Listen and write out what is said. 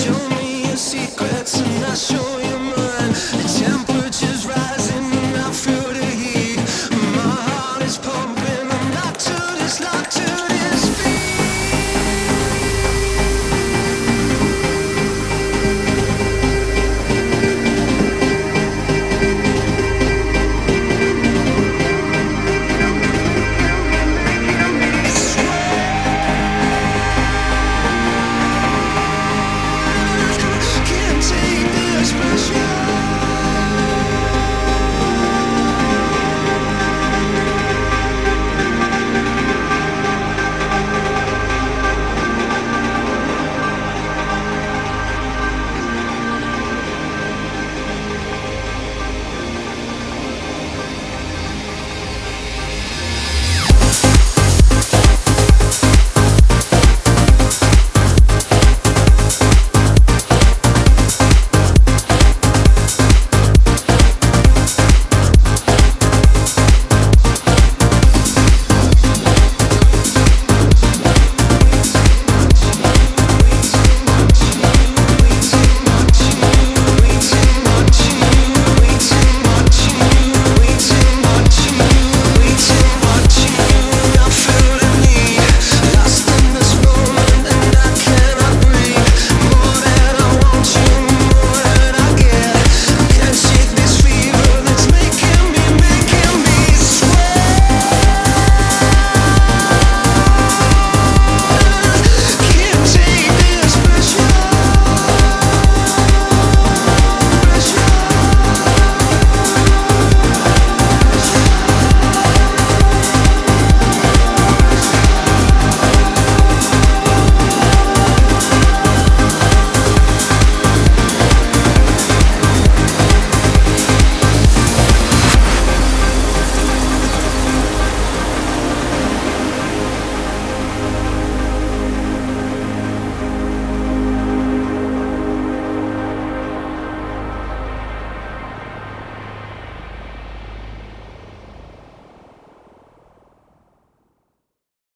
Show me your secrets and I'll show you mine.